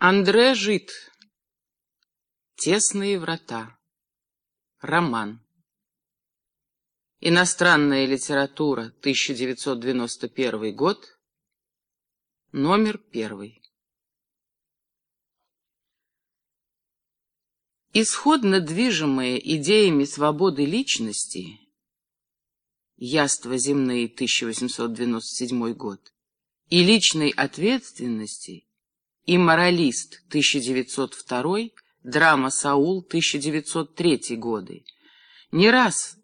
Андре Жит. Тесные врата. Роман. Иностранная литература, 1991 год. Номер первый. Исходно движимые идеями свободы личности «Яства земные», 1897 год, и личной ответственности и «Моралист» 1902, драма «Саул» 1903 годы, не раз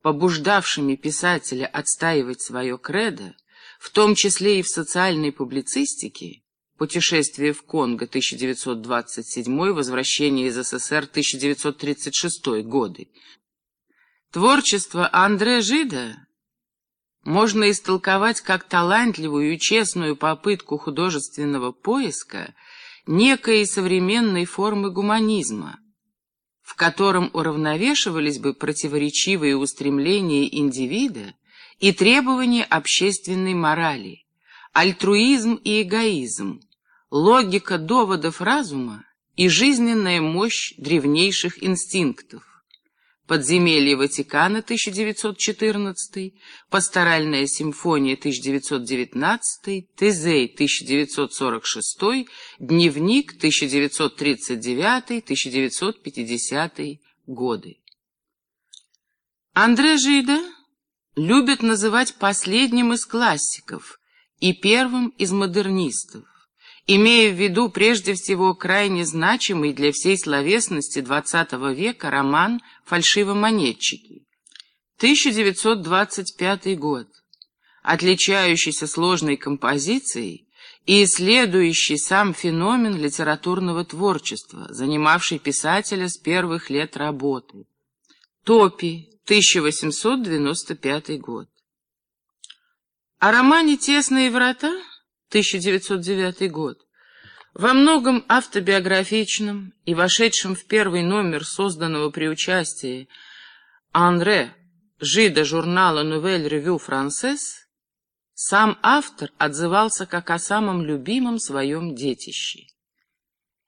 побуждавшими писателя отстаивать свое кредо, в том числе и в социальной публицистике, «Путешествие в Конго» 1927, «Возвращение из СССР» 1936 годы. Творчество Андре Жида можно истолковать как талантливую и честную попытку художественного поиска некой современной формы гуманизма, в котором уравновешивались бы противоречивые устремления индивида и требования общественной морали, альтруизм и эгоизм, логика доводов разума и жизненная мощь древнейших инстинктов. Подземелье Ватикана 1914, Пасторальная симфония 1919, Тезей 1946, Дневник 1939-1950 годы. Андре Жида любят называть последним из классиков и первым из модернистов имея в виду прежде всего крайне значимый для всей словесности XX века роман «Фальшивомонетчики». 1925 год, отличающийся сложной композицией и исследующий сам феномен литературного творчества, занимавший писателя с первых лет работы. Топи, 1895 год. О романе «Тесные врата» 1909 год, во многом автобиографичном и вошедшем в первый номер созданного при участии Анре Жида журнала «Nouvelle Revue Française», сам автор отзывался как о самом любимом своем детище.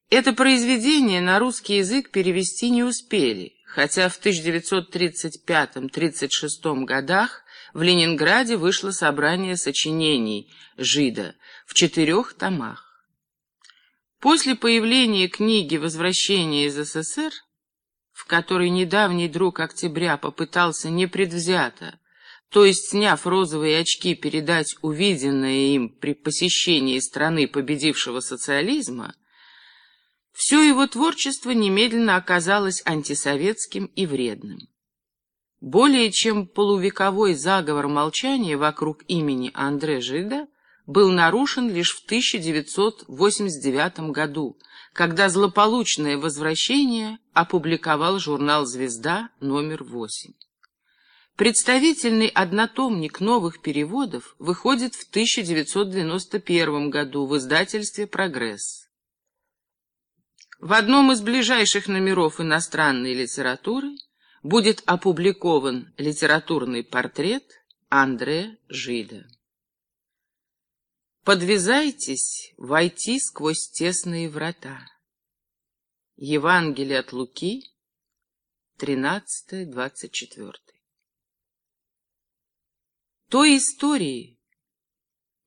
Это произведение на русский язык перевести не успели, хотя в 1935-36 годах в Ленинграде вышло собрание сочинений Жида в четырех томах. После появления книги «Возвращение из СССР», в которой недавний друг Октября попытался непредвзято, то есть, сняв розовые очки, передать увиденное им при посещении страны победившего социализма, все его творчество немедленно оказалось антисоветским и вредным. Более чем полувековой заговор молчания вокруг имени Андре Жида был нарушен лишь в 1989 году, когда злополучное возвращение опубликовал журнал «Звезда» номер 8. Представительный однотомник новых переводов выходит в 1991 году в издательстве «Прогресс». В одном из ближайших номеров иностранной литературы будет опубликован литературный портрет Андре Жида. Подвязайтесь войти сквозь тесные врата. Евангелие от Луки, 13-24. Той истории,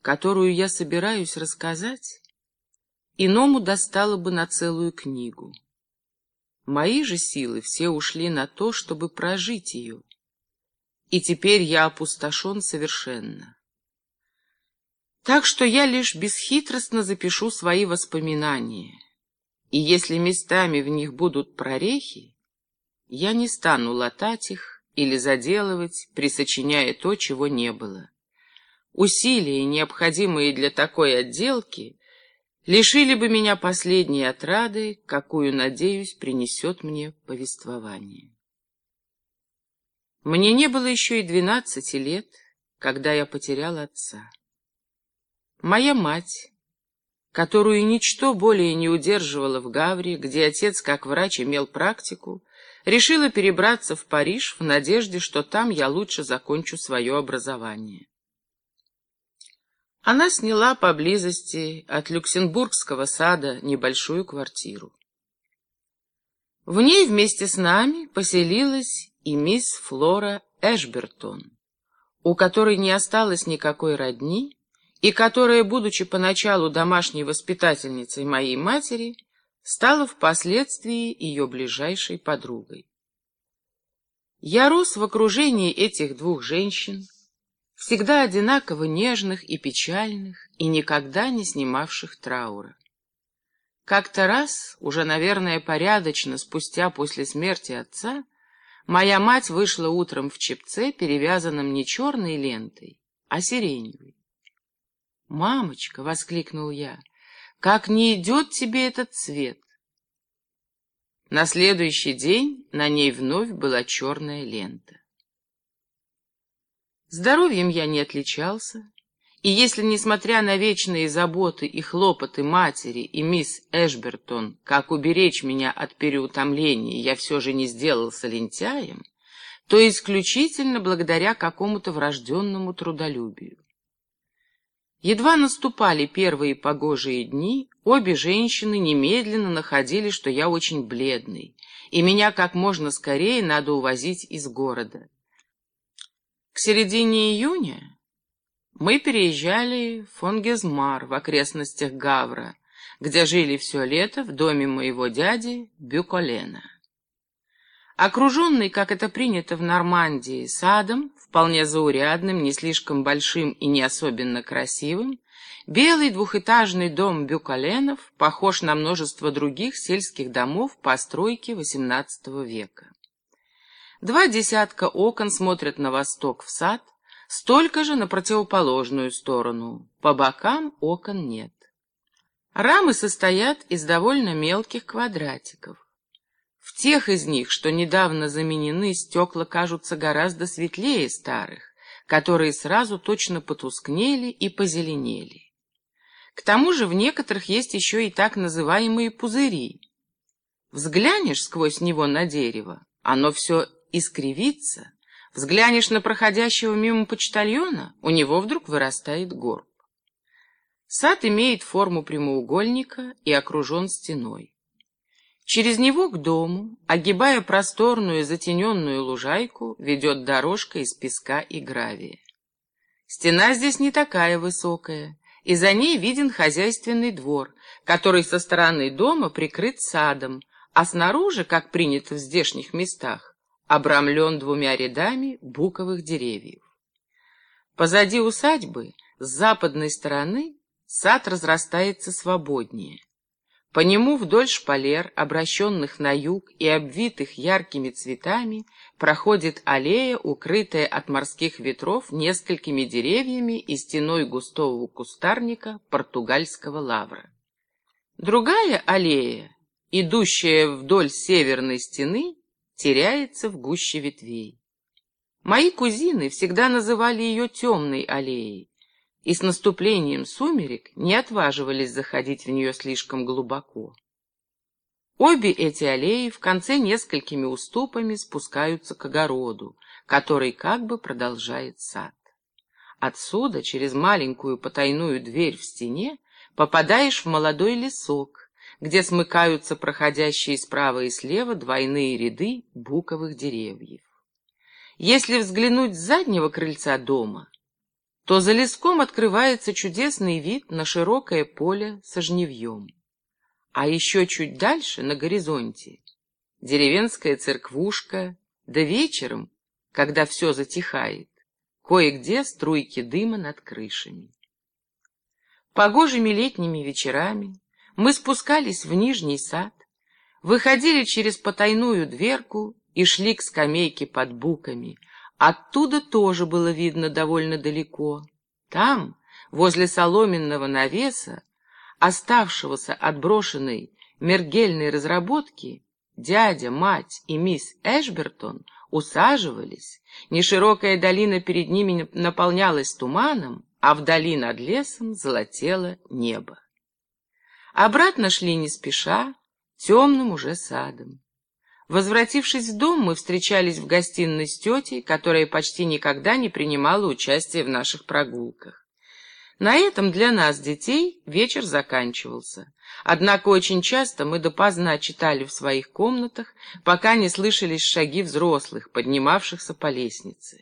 которую я собираюсь рассказать, иному достало бы на целую книгу. Мои же силы все ушли на то, чтобы прожить ее. И теперь я опустошен совершенно. Так что я лишь бесхитростно запишу свои воспоминания. И если местами в них будут прорехи, я не стану латать их или заделывать, присочиняя то, чего не было. Усилия, необходимые для такой отделки, лишили бы меня последней отрады, какую, надеюсь, принесет мне повествование. Мне не было еще и двенадцати лет, когда я потерял отца. Моя мать, которую ничто более не удерживало в Гавре, где отец как врач имел практику, решила перебраться в Париж в надежде, что там я лучше закончу свое образование. Она сняла поблизости от Люксембургского сада небольшую квартиру. В ней вместе с нами поселилась и мисс Флора Эшбертон, у которой не осталось никакой родни, и которая, будучи поначалу домашней воспитательницей моей матери, стала впоследствии ее ближайшей подругой. Я рос в окружении этих двух женщин, всегда одинаково нежных и печальных, и никогда не снимавших траура. Как-то раз, уже, наверное, порядочно спустя после смерти отца, моя мать вышла утром в чепце, перевязанном не черной лентой, а сиреневой. «Мамочка!» — воскликнул я. «Как не идет тебе этот цвет!» На следующий день на ней вновь была черная лента. Здоровьем я не отличался, и если, несмотря на вечные заботы и хлопоты матери и мисс Эшбертон, как уберечь меня от переутомления, я все же не сделался лентяем, то исключительно благодаря какому-то врожденному трудолюбию. Едва наступали первые погожие дни, обе женщины немедленно находили, что я очень бледный, и меня как можно скорее надо увозить из города. К середине июня мы переезжали в Фонгезмар в окрестностях Гавра, где жили все лето в доме моего дяди Бюколена. Окруженный, как это принято в Нормандии, садом, вполне заурядным, не слишком большим и не особенно красивым, белый двухэтажный дом Бюколенов похож на множество других сельских домов постройки XVIII века. Два десятка окон смотрят на восток в сад, столько же на противоположную сторону. По бокам окон нет. Рамы состоят из довольно мелких квадратиков. В тех из них, что недавно заменены, стекла кажутся гораздо светлее старых, которые сразу точно потускнели и позеленели. К тому же в некоторых есть еще и так называемые пузыри. Взглянешь сквозь него на дерево, оно все искривится, взглянешь на проходящего мимо почтальона, у него вдруг вырастает горб. Сад имеет форму прямоугольника и окружен стеной. Через него к дому, огибая просторную затененную лужайку, ведет дорожка из песка и гравия. Стена здесь не такая высокая, и за ней виден хозяйственный двор, который со стороны дома прикрыт садом, а снаружи, как принято в здешних местах, обрамлен двумя рядами буковых деревьев. Позади усадьбы, с западной стороны, сад разрастается свободнее. По нему вдоль шпалер, обращенных на юг и обвитых яркими цветами, проходит аллея, укрытая от морских ветров несколькими деревьями и стеной густого кустарника португальского лавра. Другая аллея, идущая вдоль северной стены, теряется в гуще ветвей. Мои кузины всегда называли ее темной аллеей, и с наступлением сумерек не отваживались заходить в нее слишком глубоко. Обе эти аллеи в конце несколькими уступами спускаются к огороду, который как бы продолжает сад. Отсюда, через маленькую потайную дверь в стене, попадаешь в молодой лесок, где смыкаются проходящие справа и слева двойные ряды буковых деревьев. Если взглянуть с заднего крыльца дома, то за леском открывается чудесный вид на широкое поле со жневьем. А еще чуть дальше, на горизонте, деревенская церквушка, да вечером, когда все затихает, кое-где струйки дыма над крышами. Погожими летними вечерами мы спускались в нижний сад, выходили через потайную дверку и шли к скамейке под буками. Оттуда тоже было видно довольно далеко. Там, возле соломенного навеса, оставшегося от брошенной мергельной разработки, дядя, мать и мисс Эшбертон усаживались, неширокая долина перед ними наполнялась туманом, а вдали над лесом золотело небо. Обратно шли не спеша, темным уже садом. Возвратившись в дом, мы встречались в гостиной с тетей, которая почти никогда не принимала участия в наших прогулках. На этом для нас, детей, вечер заканчивался. Однако очень часто мы допоздна читали в своих комнатах, пока не слышались шаги взрослых, поднимавшихся по лестнице.